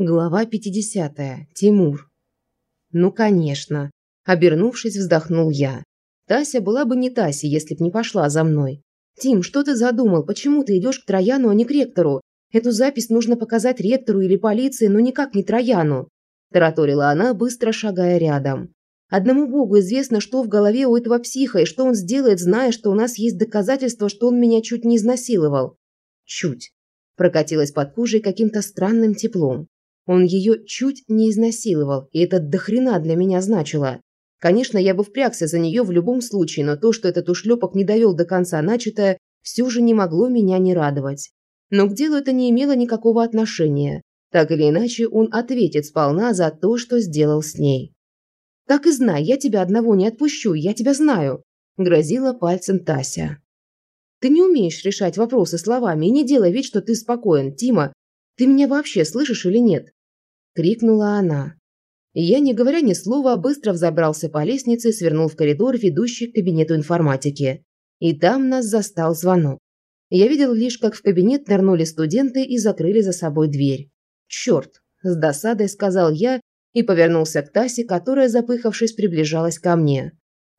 Глава 50. Тимур. Ну, конечно. Обернувшись, вздохнул я. Тася была бы не Тася, если б не пошла за мной. «Тим, что ты задумал? Почему ты идешь к Трояну, а не к ректору? Эту запись нужно показать ректору или полиции, но никак не Трояну», – тараторила она, быстро шагая рядом. «Одному богу известно, что в голове у этого психа и что он сделает, зная, что у нас есть доказательства, что он меня чуть не изнасиловал». «Чуть», – прокатилась под кожей каким-то странным теплом. Он ее чуть не изнасиловал, и это дохрена для меня значило. Конечно, я бы впрягся за нее в любом случае, но то, что этот ушлепок не довел до конца начатое, все же не могло меня не радовать. Но к делу это не имело никакого отношения. Так или иначе, он ответит сполна за то, что сделал с ней. «Так и знай, я тебя одного не отпущу, я тебя знаю», – грозила пальцем Тася. «Ты не умеешь решать вопросы словами и не делай вид, что ты спокоен, Тима. Ты меня вообще слышишь или нет?» Крикнула она. И я, не говоря ни слова, быстро взобрался по лестнице и свернул в коридор, ведущий к кабинету информатики. И там нас застал звонок. Я видел лишь, как в кабинет нырнули студенты и закрыли за собой дверь. «Черт!» – с досадой сказал я и повернулся к Тасе, которая, запыхавшись, приближалась ко мне.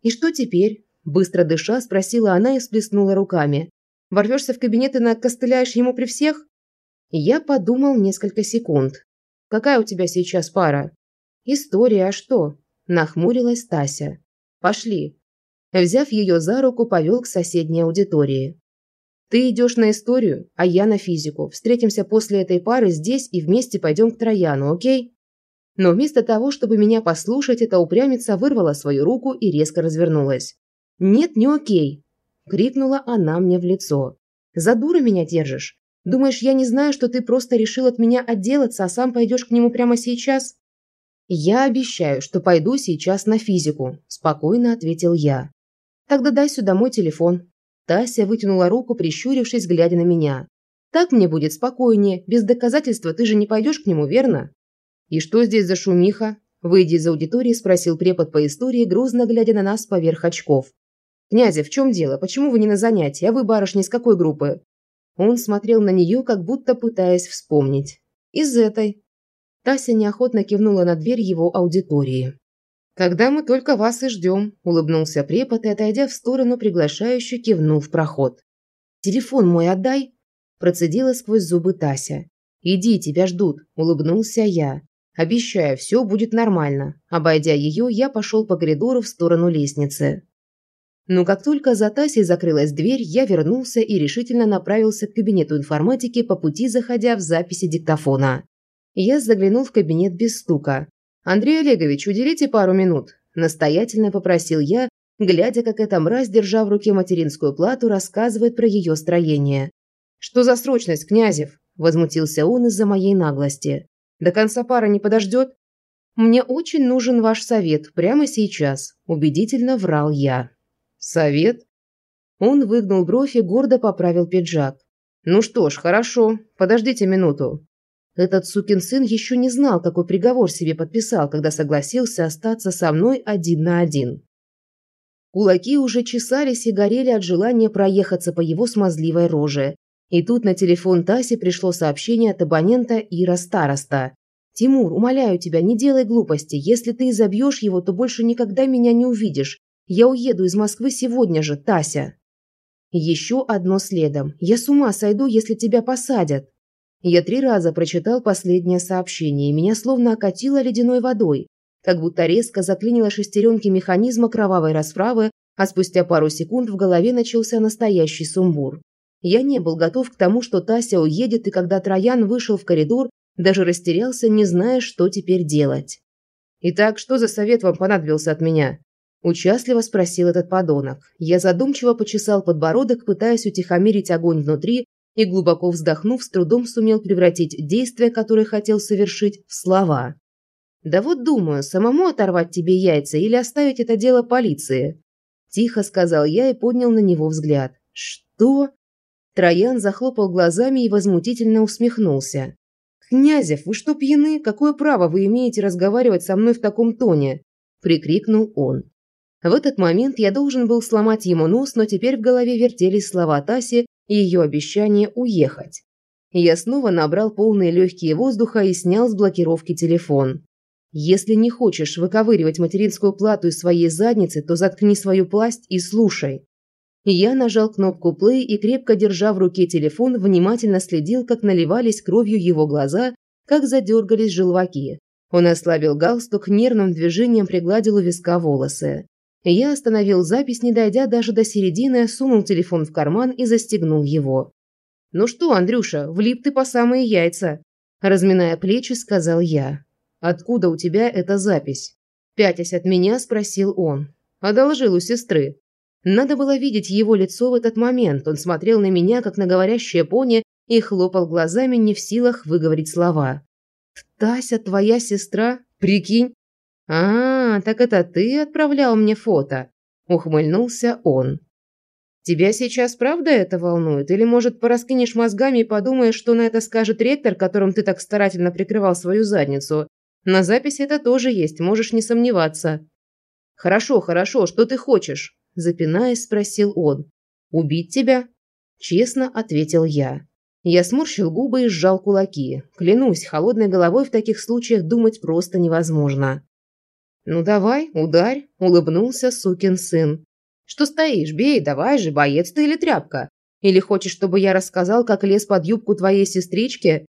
«И что теперь?» – быстро дыша, спросила она и всплеснула руками. «Ворвешься в кабинет и накостыляешь ему при всех?» Я подумал несколько секунд. Какая у тебя сейчас пара?» «История, а что?» – нахмурилась Тася. «Пошли». Взяв ее за руку, повел к соседней аудитории. «Ты идешь на историю, а я на физику. Встретимся после этой пары здесь и вместе пойдем к Трояну, окей?» Но вместо того, чтобы меня послушать, эта упрямица вырвала свою руку и резко развернулась. «Нет, не окей!» – крикнула она мне в лицо. «За дура меня держишь? Думаешь, я не знаю, что ты просто решил от меня отделаться, а сам пойдешь к нему прямо сейчас?» «Я обещаю, что пойду сейчас на физику», – спокойно ответил я. «Тогда дай сюда мой телефон». Тася вытянула руку, прищурившись, глядя на меня. «Так мне будет спокойнее. Без доказательства ты же не пойдешь к нему, верно?» «И что здесь за шумиха?» Выйдя из аудитории, спросил препод по истории, грозно глядя на нас поверх очков. «Князя, в чем дело? Почему вы не на занятии? А вы, барышня, из какой группы?» Он смотрел на нее, как будто пытаясь вспомнить. «Из этой». Тася неохотно кивнула на дверь его аудитории. «Когда мы только вас и ждем», – улыбнулся препод и, отойдя в сторону, приглашающе кивнул в проход. «Телефон мой отдай», – процедила сквозь зубы Тася. «Иди, тебя ждут», – улыбнулся я. «Обещаю, все будет нормально». Обойдя ее, я пошел по коридору в сторону лестницы. Но как только за Тасей закрылась дверь, я вернулся и решительно направился к кабинету информатики, по пути заходя в записи диктофона. Я заглянул в кабинет без стука. «Андрей Олегович, уделите пару минут», – настоятельно попросил я, глядя, как эта мразь, держа в руке материнскую плату, рассказывает про ее строение. «Что за срочность, Князев?» – возмутился он из-за моей наглости. «До конца пара не подождет?» «Мне очень нужен ваш совет прямо сейчас», – убедительно врал я. «Совет?» Он выгнул бровь и гордо поправил пиджак. «Ну что ж, хорошо. Подождите минуту». Этот сукин сын еще не знал, какой приговор себе подписал, когда согласился остаться со мной один на один. Кулаки уже чесались и горели от желания проехаться по его смазливой роже. И тут на телефон Таси пришло сообщение от абонента Ира Староста. «Тимур, умоляю тебя, не делай глупости. Если ты изобьешь его, то больше никогда меня не увидишь. Я уеду из Москвы сегодня же, Тася. Еще одно следом. Я с ума сойду, если тебя посадят. Я три раза прочитал последнее сообщение, и меня словно окатило ледяной водой, как будто резко заклинило шестеренки механизма кровавой расправы, а спустя пару секунд в голове начался настоящий сумбур. Я не был готов к тому, что Тася уедет, и когда Троян вышел в коридор, даже растерялся, не зная, что теперь делать. «Итак, что за совет вам понадобился от меня?» Участливо спросил этот подонок. Я задумчиво почесал подбородок, пытаясь утихомирить огонь внутри, и, глубоко вздохнув, с трудом сумел превратить действия, которые хотел совершить, в слова. «Да вот думаю, самому оторвать тебе яйца или оставить это дело полиции?» Тихо сказал я и поднял на него взгляд. «Что?» Троян захлопал глазами и возмутительно усмехнулся. «Князев, вы что, пьяны? Какое право вы имеете разговаривать со мной в таком тоне?» – прикрикнул он. В этот момент я должен был сломать ему нос, но теперь в голове вертелись слова Таси и ее обещание уехать. Я снова набрал полные легкие воздуха и снял с блокировки телефон. Если не хочешь выковыривать материнскую плату из своей задницы, то заткни свою пласть и слушай. Я нажал кнопку play и крепко держа в руке телефон, внимательно следил, как наливались кровью его глаза, как задергались желваки. Он ослабил галстук, нервным движением пригладил у виска волосы. Я остановил запись, не дойдя даже до середины, сунул телефон в карман и застегнул его. «Ну что, Андрюша, влип ты по самые яйца!» Разминая плечи, сказал я. «Откуда у тебя эта запись?» Пятясь от меня, спросил он. «Одолжил у сестры». Надо было видеть его лицо в этот момент. Он смотрел на меня, как на говорящее пони, и хлопал глазами, не в силах выговорить слова. «Тася, твоя сестра? Прикинь!» «А, так это ты отправлял мне фото?» – ухмыльнулся он. Тебя сейчас правда это волнует? Или, может, пораскинешь мозгами и подумаешь, что на это скажет ректор, которым ты так старательно прикрывал свою задницу? На записи это тоже есть, можешь не сомневаться». «Хорошо, хорошо, что ты хочешь?» – запинаясь, спросил он. «Убить тебя?» – честно ответил я. Я сморщил губы и сжал кулаки. Клянусь, холодной головой в таких случаях думать просто невозможно. «Ну давай, ударь», – улыбнулся сукин сын. Что стоишь? Бей, давай же, боец ты или тряпка? Или хочешь, чтобы я рассказал, как лез под юбку твоей сестрички?»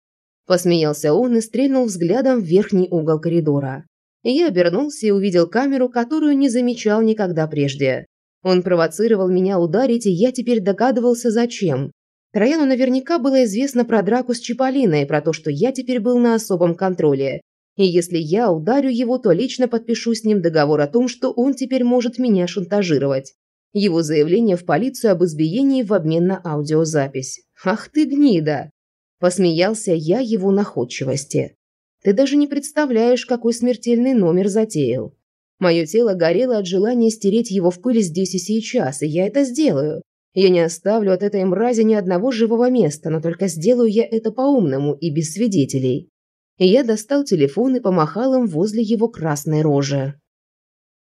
Посмеялся он и стрельнул взглядом в верхний угол коридора. Я обернулся и увидел камеру, которую не замечал никогда прежде. Он провоцировал меня ударить, и я теперь догадывался, зачем. Трояну наверняка было известно про драку с Чиполлиной про то, что я теперь был на особом контроле. И если я ударю его, то лично подпишу с ним договор о том, что он теперь может меня шантажировать его заявление в полицию об избиении в обмен на аудиозапись. «Ах ты гнида!» Посмеялся я его находчивости. «Ты даже не представляешь, какой смертельный номер затеял. Мое тело горело от желания стереть его в пыль здесь и сейчас, и я это сделаю. Я не оставлю от этой мрази ни одного живого места, но только сделаю я это по-умному и без свидетелей». И я достал телефон и помахал им возле его красной рожи.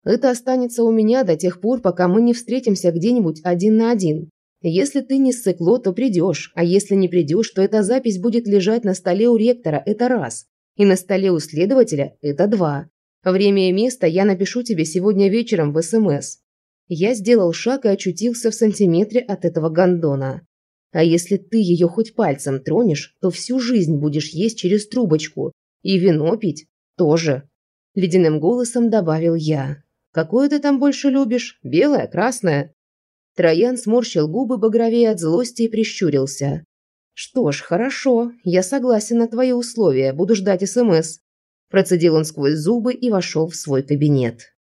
Это останется у меня до тех пор, пока мы не встретимся где-нибудь один на один. Если ты не ссыкло, то придешь, а если не придешь, то эта запись будет лежать на столе у ректора, это раз. И на столе у следователя – это два. Время и место я напишу тебе сегодня вечером в СМС. Я сделал шаг и очутился в сантиметре от этого гондона. А если ты ее хоть пальцем тронешь, то всю жизнь будешь есть через трубочку. И вино пить тоже. Ледяным голосом добавил я. Какое ты там больше любишь? Белое, красное?» Троян сморщил губы багровее от злости и прищурился. «Что ж, хорошо. Я согласен на твои условия. Буду ждать СМС». Процедил он сквозь зубы и вошел в свой кабинет.